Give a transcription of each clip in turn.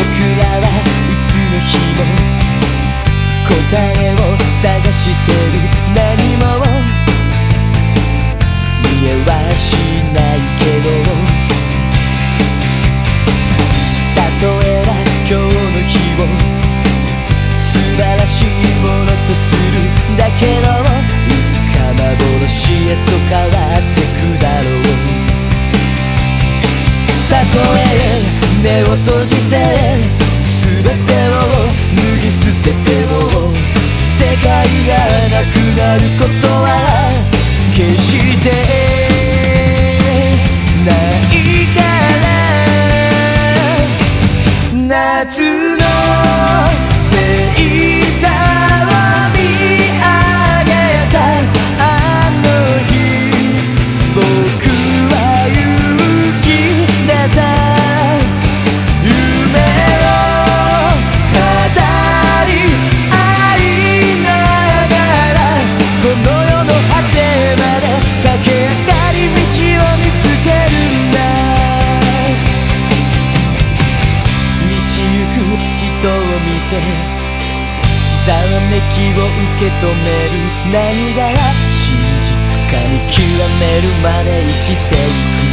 僕らはいつの日も答えを探してる何も見えはしないけど例えば今日の日を素晴らしいものとするだけどいつか幻へと変わってくだろうたとえ目を閉じて全てを脱ぎ捨てても世界がなくなることは決してざわめきを受け止める何が真実かに極めるまで生きていく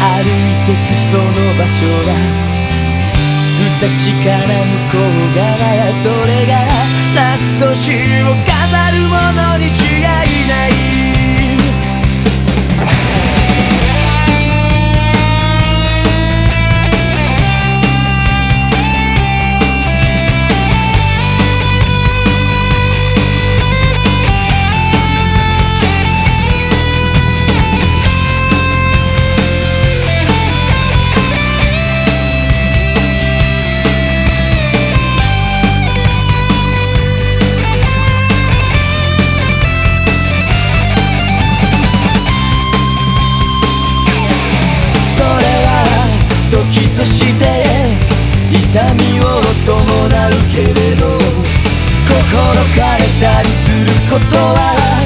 歩いてくその場所は不確かな向こう側やそれがラストシーンを飾るもの痛みを伴うけれど心変えたりすることは